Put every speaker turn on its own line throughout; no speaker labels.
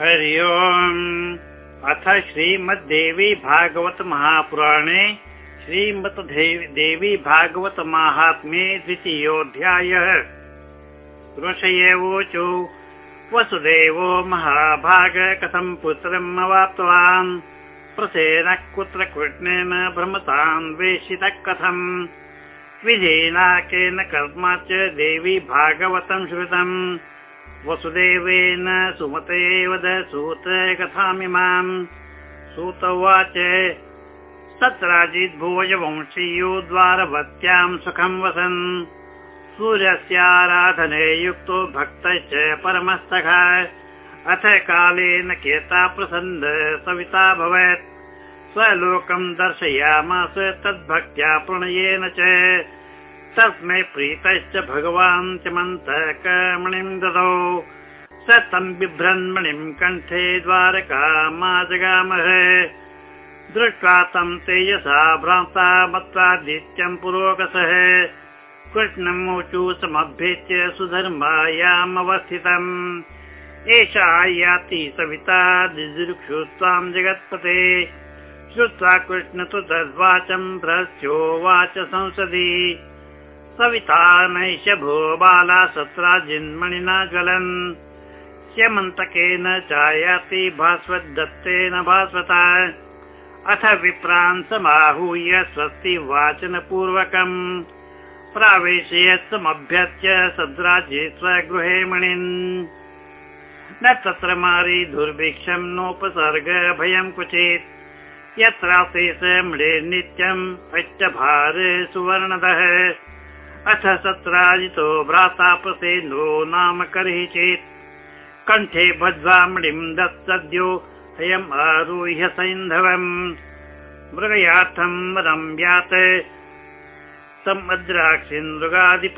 हरि ओम्। अथ श्रीमद्देवी भागवत महापुराणे श्रीमद् देवी भागवत माहात्म्ये द्वितीयोऽध्यायः। ऋषयेवोचो वसुदेवो महाभाग कथं पुत्रम् अवाप्तवान् प्रसेन कुत्र कृष्णेन भ्रमतान् वेशितः कथम्। विधेना केन कर्मा च देवी भागवतं श्रुतम् वसुदेवेन सुमते वद सूत कथामिमाम् सूत उवाच भोजवंशीयो द्वारवत्याम् सुखम् वसन्। सूर्यस्याराधने युक्तो भक्तश्च परमस्तः। अथ कालेन केता प्रसन्न सविता भवेत्। स्वलोकम् दर्शयामास तद्भक्त्या प्रणयेन च तस्मै प्रीतश्च भगवान् च मन्त्रकमणिम् ददौ। स तं बिभ्रन्मणिम् कण्ठे द्वारका जगामः दृष्ट्वा तं तेजसा भ्रान्ता मत्वादित्यम् पुरोगसः कृष्णमोचु समभ्येत्य सुधर्मायामवस्थितम्। एषा याति सविता दिदृक्षु त्वाम् जगत्पते। श्रुत्वा कृष्ण तु तद्वाचम् भ्रस्योवाच संसदि सविता नैष भो बाला सत्राजिन्मणिना ज्वलन् स्यमन्तकेन चायाति भास्वद्दत्तेन भास्वता। अथ विप्रान् समाहूय स्वस्ति वाचनपूर्वकम्। प्रावेशयत् समभ्यच्य सद्राज्ये स्वगृहे मणिन्। न तत्र मारी दुर्भिक्षम् नोपसर्ग भयम् क्वचित्। यत्रासे स मृे नित्यम् भार सुवर्णदः अथ सत्राजितो भ्राता प्रसेनो नाम कर्हि चेत्। कण्ठे भद्वामणिम् दत्सद्यो अयम् आरुह्य सैन्धवम्। मृगयार्थम् रम्यात् समद्राक्षिन्दृगाधिप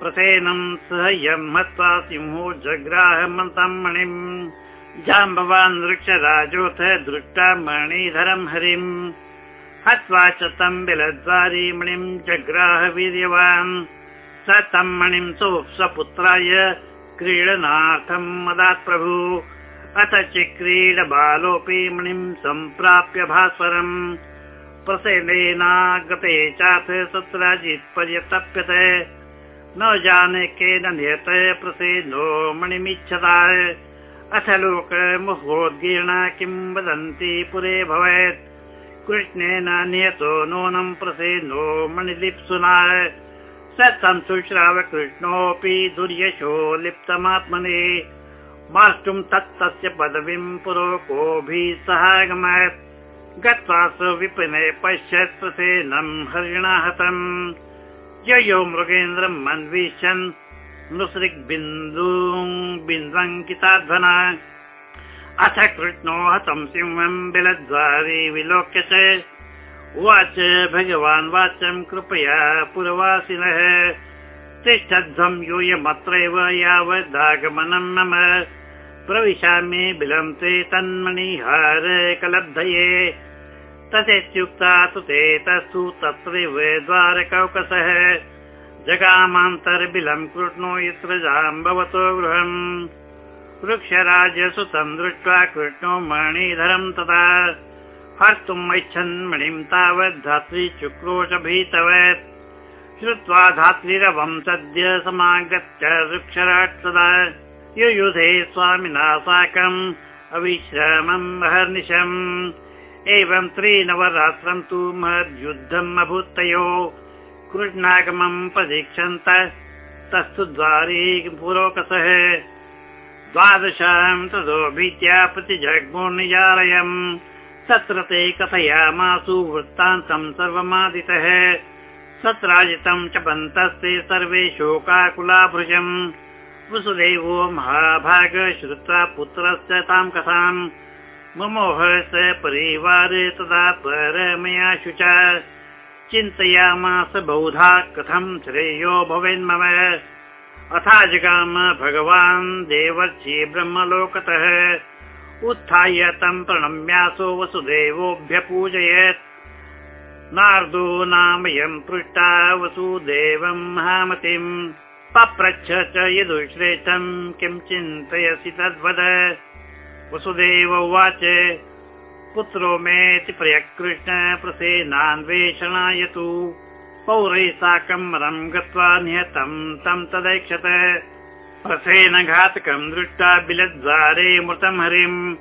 प्रसेनम् सह्यम् हत्वा सिंहो जग्राहमन्तम् मणिम् जाम्बवान् वृक्षराजोऽथ दृष्टा मणिधरम् हरिम् हत्वा च तम् बिलद्वारि मणिम् जग्राह वीर्यवान् स तम् मणिम् सो स्वपुत्राय क्रीडनार्थम् मदात् प्रभु अथ च बालोऽपि मणिम् सम्प्राप्य भास्वरम्। प्रसेनेनागते चाथ सत्राजित् पर्यतप्यते न जाने केन नियत प्रसेनो मणिमिच्छता। अथ लोकमुहोद्गीर्णा किम् वदन्ति पुरे भवेत् कृष्णेन नियतो नूनम् प्रसेनो मणिलिप्सुना। स तं शुश्राव कृष्णोऽपि दुर्यशो लिप्तमात्मने। माष्टुम् तत्तस्य पदवीम् पुरो कोभिः सहागमत् गत्वा स विपिने पश्यत् प्रसेनम् हरिणा हतम् ययो मृगेन्द्रम् अन्विष्यन् नृसृग्बिन्दु बिन्द्वङ्किताध्वना अथ कृष्णो हतं सिंहम् बिलद्वारि विलोक्य च उवाच भगवान् वाचम् कृपया पुरवासिनः। तिष्ठध्वम् यूयमत्रैव यावदागमनम् मम प्रविशामि बिलम् ते तन्मणिहार कलब्धये। तथेत्युक्ता तु ते तस्तु तत्रैव द्वारकौकसः। जगामान्तर्बिलम् कृष्णो यत्र जाम्बवतो गृहम् वृक्षराजसुतम् दृष्ट्वा कृष्णो मणिधरम् तथा हर्तुम् इच्छन् मणिम् तावत् धात्री भीतवत् श्रुत्वा धात्रीरवम् सद्य समागत्य वृक्षराट् तदा युयुधे स्वामिना साकम् अविश्रामम् अहर्निशम्। एवम् त्रिनवरात्रम् तु महद्युद्धम् अभूत्तयो। कृष्णागमम् प्रतीक्षन्त तस्तु द्वारी पुरोकसः द्वादशाम् ततो भीत्या प्रतिजग्मुर्निजालयम् तत्र ते कथयामासु वृत्तान्तम् सर्वमादितः। सत्राजितम् च पन्तस्ते सर्वे शोकाकुलाभृजम् वसुदेवो महाभाग श्रुत्वा पुत्रस्य ताम् कथाम्। ममोह स परिवारे तदा परमया शुच। चिन्तयामास बहुधा कथम् श्रेयो भवेन्मम अथा जगाम भगवान् देवर्षि ब्रह्मलोकतः। उत्थाय तं प्रणम्यासो वसुदेवोऽभ्यपूजयत् नार्दो नामयम् पृष्टा वसुदेवम् महामतिम् पप्रच्छ च यदुश्रेष्ठम् किं चिन्तयसि तद्वद। वसुदेव उवाच पुत्रो मेति प्रयकृष्ण प्रसेनान्वेषणाय तु पौरैः साकम् रम् गत्वा निहतम् तम् तदैक्षत। प्रसेन घातकम् दृष्ट्वा बिलद्वारे मृतम् हरिम्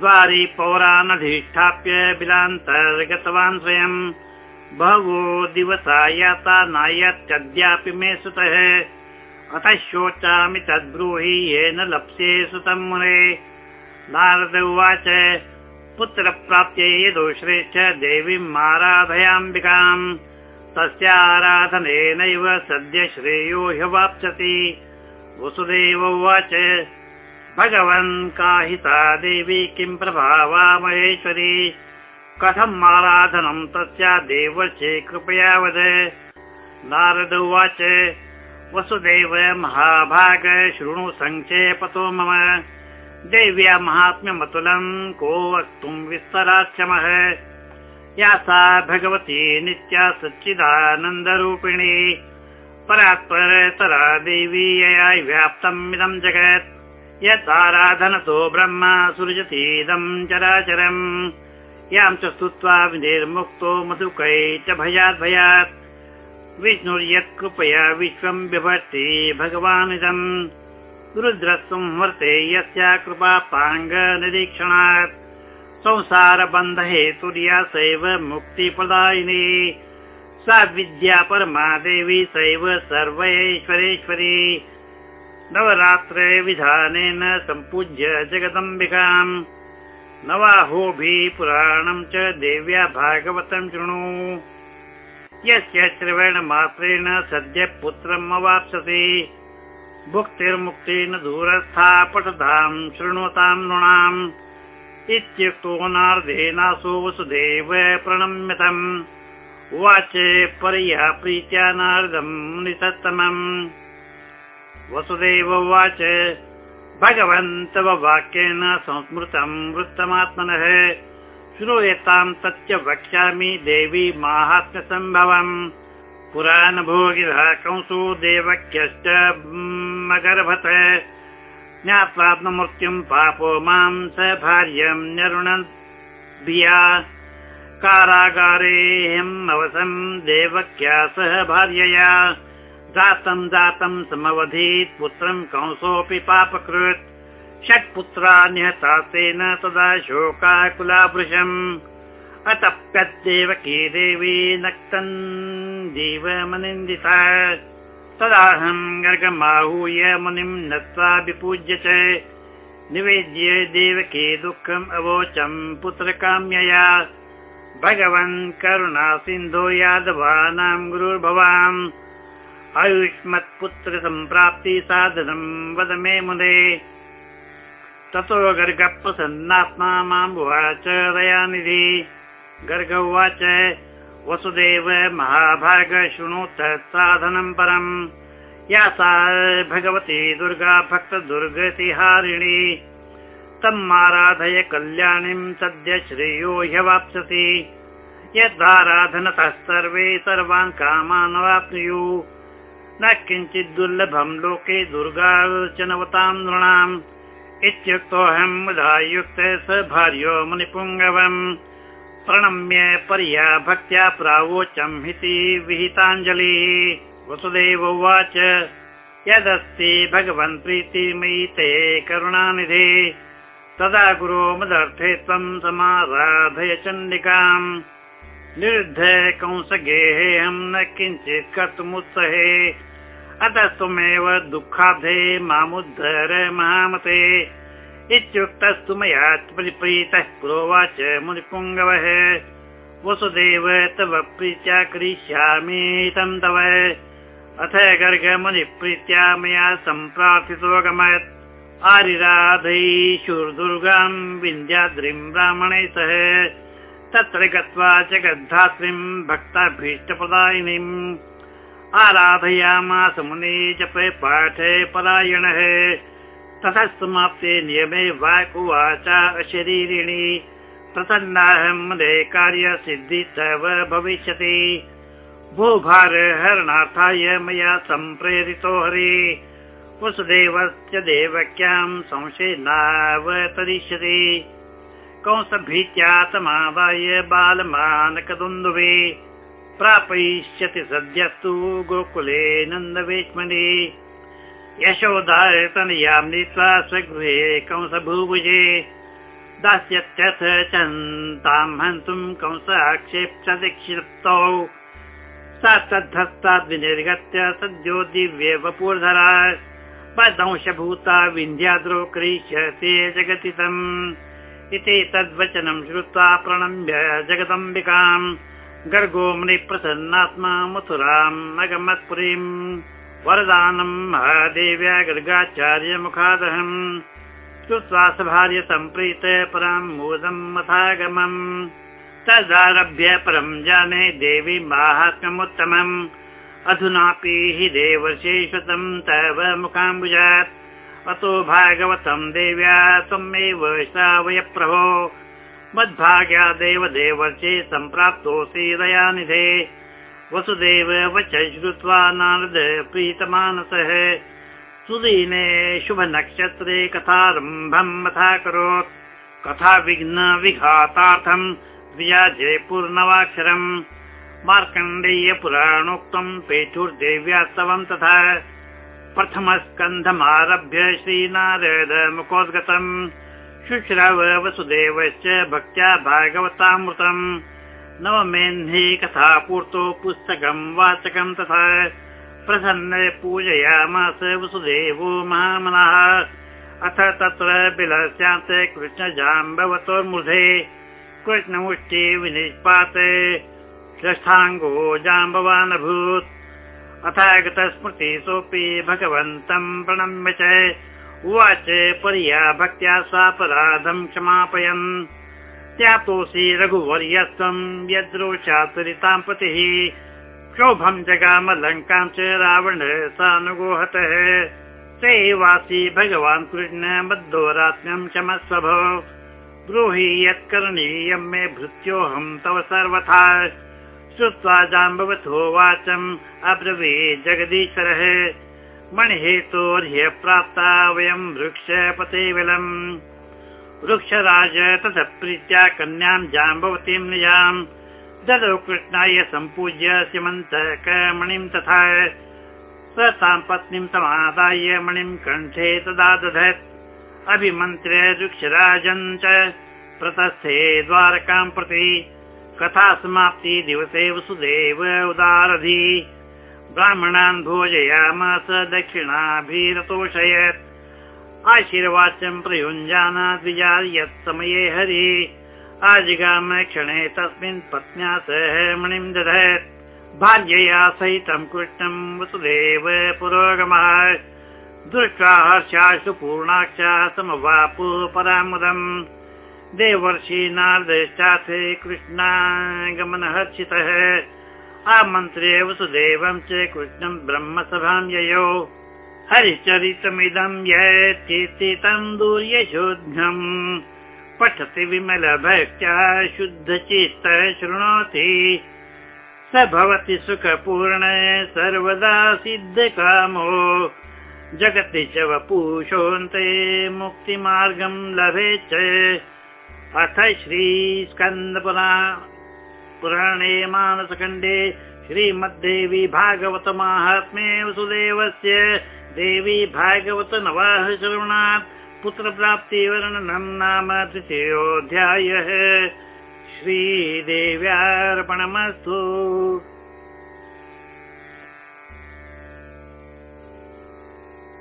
द्वारि पौरानधिष्ठाप्य बिलान्तर्गतवान् स्वयम्। बहवो दिवसा याता नायत्यद्यापि मे सुतः। अतः शोचामि तद्ब्रूहि येन लप्स्ये सुतम् मुने। नारद उवाच पुत्रप्राप्त्यै यदोश्रेष्ठ देवीम् आराधयाम्बिकाम् तस्याराधनेनैव सद्य श्रेयो ह्यवाप्स्यति। वसुदेव उवाच भगवन् काहिता देवी किं प्रभावा महेश्वरी? कथम् आराधनम् तस्या देवर्षे कृपया वद? नारद उवाच वसुदेव महाभाग शृणु सङ्क्षेपतो मम। देव्या महात्म्यमतुलम् को वक्तुम् विस्तराक्षमः या सा भगवती नित्या सच्चिदानन्दरूपिणी। परात्परतरा देवी यया व्याप्तम् इदम् जगत्। यदाराधनतो ब्रह्म सृजतीदम् चराचरम्। यां च स्तुत्वा विनिर्मुक्तो मधुकै च भयात् भयात्। विष्णुर्यत्कृपया विश्वम् बिभर्ति भगवानिदम्। रुद्रसंवर्ते यस्या कृपापाङ्गनिरीक्षणात् संसारबन्धहेतुर्या सैव मुक्तिप्रदायिनी सा विद्या परमा देवी सैव सर्वैश्वरेश्वरी। नवरात्रे विधानेन सम्पूज्य जगदम्बिकाम्। नवाहोभिः पुराणम् च देव्या भागवतम् शृणु। यस्य श्रवणमात्रेण सद्य पुत्रम् अवाप्स्यति भुक्तिर्मुक्तेन दूरस्था पठताम् शृणोताम् नृणाम् इत्युक्तो नार्देनासो वसुदेव प्रणम्यतम् उवाच पर्या प्रीत्या नारदम् निसत्तमम् वसुदेव उवाच भगवन्तव वाक्येन संस्मृतम् वृत्तमात्मनः। श्रूयताम् तच्च वक्ष्यामि देवी माहात्म्यसम्भवम्। पुराणभोगिरः कंसो देवक्यश्च मगर्भत ज्ञात्वात्ममृत्युम् पापो मां स भार्यम् कारागारेऽहम् अवसम् देवक्या सह भार्यया। जातम् जातम् समवधीत् पुत्रम् कंसोऽपि पापकृत्। षट्पुत्रा निहता तेन तदा शोकाकुलाभृशम् अतप्यद्देवकी देवी नक्तन् जीवमनिन्दिता तदाहम् गर्गमाहूय मुनिम् नत्वा विपूज्य च निवेद्य देवकी दुःखम् अवोचम् पुत्रकाम्यया। भगवन् करुणा सिन्धो यादवानां गुरुर्भवान्। आयुष्मत्पुत्र सम्प्राप्ति साधनम् वद मे मुदे ततो गर्गप्रसन्नात्मा माम् उवाच दयानिधि। गर्ग उवाच वसुदेव महाभाग शृणु तत् साधनम् परम्। या सा भगवती दुर्गा भक्तदुर्गतिहारिणी तम् आराधय कल्याणीम् सद्य श्रेयो ह्यवाप्स्यति यदाराधनतः सर्वे सर्वान् कामान् अवाप्नुयुः न किञ्चित् दुर्लभम् लोके दुर्गार्चनवताम् नृणाम्। इत्युक्तोऽहम् मुदायुक्त स भार्यो मुनिपुङ्गवम् प्रणम्य पर्या भक्त्या प्रावोचम् इति विहिताञ्जलिः। वसुदेव उवाच यदस्ति भगवन् प्रीतिमयि ते करुणानिधे। तदा गुरो मदर्थे त्वम् समाराधय चण्डिकाम्। निरुद्ध कंसगेहेऽहम् न किञ्चित् कर्तुमुत्सहे। अतः त्वमेव दुःखाब्धे मामुद्धर महामते इत्युक्तस्तु मया परिप्रीतः प्रोवाच मुनिपुङ्गवः। वसुदेव तव प्रीत्या करिष्यामि तव। अथ गर्गमुनिप्रीत्या मया सम्प्रार्थितोऽगमत् आरिराधैशुर्दुर्गाम् विन्द्याद्रिम् ब्राह्मणे सह। तत्र गत्वा जगद्धात्रीम् भक्ताभीष्टप्रदायिनीम् आराधयामास मुने जपे पाठे परायणः ततः समाप्ते नियमे वाकुवाचा अशरीरिणी प्रसन्नाहं मुने कार्यसिद्धि भविष्यति। भूभार हरणार्थाय मया सम्प्रेरितो हरि। वसुदेवस्य देवक्यां संशयेनावतरिष्यति। कंसभीत्या समादाय बालमानकदुन्दुवे प्रापयिष्यति सद्यस्तु गोकुले नन्दवेश्मनि यशोदायतनयां नीत्वा स्वगृहे कंसभूभुजे दास्यत्यथ चन्तां हन्तुं कंसाक्षेप्तौ सा तद्धस्ताद् विनिर्गत्य सद्यो दिव्ये वपूर्धरा पदंशभूता विन्ध्याद्रो करिष्यते जगति तम् इति तद्वचनं श्रुत्वा प्रणम्य जगदम्बिकाम्। गर्गो मुनिप्रसन्नात्मा मथुराम् अगमत्पुरीम् वरदानम् महादेव्या गर्गाचार्य मुखादहम् श्रुत्वा सभार्य सम्प्रीत पराम् मोदम् मथागमम् तदारभ्य परम् जाने देवी माहात्म्यमुत्तमम् अधुनापि हि देवर्षेष्वतम् तव मुखाम्बुजात्। अतो भागवतम् देव्या त्वमेव श्रावय प्रभो मद्भाग्यादेव देवर्षे सम्प्राप्तोऽसि दयानिधे वसुदेव वच श्रुत्वा नारद प्रीतमानसः। सुदीने शुभनक्षत्रे कथारम्भम् करोत् कथा विघ्न विघातार्थम् द्विजाजे पूर्णवाक्षरम्। मार्कण्डेय पुराणोक्तम् पेठुर्देव्यास्तवम् तथा। प्रथमस्कन्धमारभ्य श्रीनारद मुखोद्गतम्। शुश्रव वसुदेवश्च भक्त्या भागवतामृतम् नवमेह्नि कथा पूर्तो पुस्तकम् वाचकम् तथा प्रसन्न पूजयामास वसुदेवो महामनः। अथ तत्र बिलस्यान्त कृष्णजाम्बवतोर्मूर्धे कृष्णमुष्टि विनिष्पात षष्ठाङ्गो जाम्बवान् अभूत् अथागतस्मृति सोऽपि भगवन्तम् प्रणम्य च। उवाच पर्या भक्त्या स्वापराधम् क्षमापयन् त्यातोऽसि रघुवर्यत्वम् यद्रोषाचरितां पतिः। जगामलङ्कां च रावण सानुगोहतः। स एवासि भगवान् कृष्ण मद्दोरात्म्यम् क्षमस्वभ। ब्रूहि यत्करणीयं मे भृत्योऽहं तव सर्वथा। श्रुत्वा जाम्बवतो वाचम् अब्रवी जगदीश्वरः। मणिहेतोर्ह्य प्राप्ता वयम् वृक्षपते विलम् वृक्षराज तथ प्रीत्या कन्याम् जाम्बवतीम् निजाम्। ददौ कृष्णाय सम्पूज्य सीमन्तकमणिम् तथा स तां पत्नीम् समादाय मणिम् कण्ठे तदा दधत् अभिमन्त्र्य वृक्षराजन् च प्रतस्थे द्वारकाम् प्रति। कथा समाप्ति दिवसे वसुदेव उदारधि। ब्राह्मणान् भोजयामास दक्षिणाभिरतोषयत् आशीर्वाच्यम् प्रयुञ्जाना द्विजार् यत् समये हरि। आजिगाम क्षणे तस्मिन् पत्न्या सह मणिम् दधत्। भार्यया सहितम् कृष्णम् वसुदेव पुरोगमः। दृष्ट्वा हर्षाशु पूर्णाक्षा समवापु परामुदम् देवर्षि नारदश्चाथ कृष्णागमनहर्षितः। आमन्त्र्य वसुदेवम् च कृष्णम् ब्रह्मसभां ययो हरिचरितमिदं यच्चितितं दूर्यशोध्यम् पठति विमलभक्त्या शुद्धचित्त शृणोति स भवति सुखपूर्ण सर्वदा सिद्धकामो। जगति च वपुषोऽन्ते मुक्तिमार्गं लभे च। अथ श्रीस्कन्दपुरा पुराणे मानसखण्डे श्रीमद्देवी भागवत माहात्म्ये वसुदेवस्य देवी भागवत नवाः श्रवणात् पुत्रप्राप्तिवर्णनम् नाम तृतीयोऽध्यायः। श्रीदेव्यार्पणमस्तु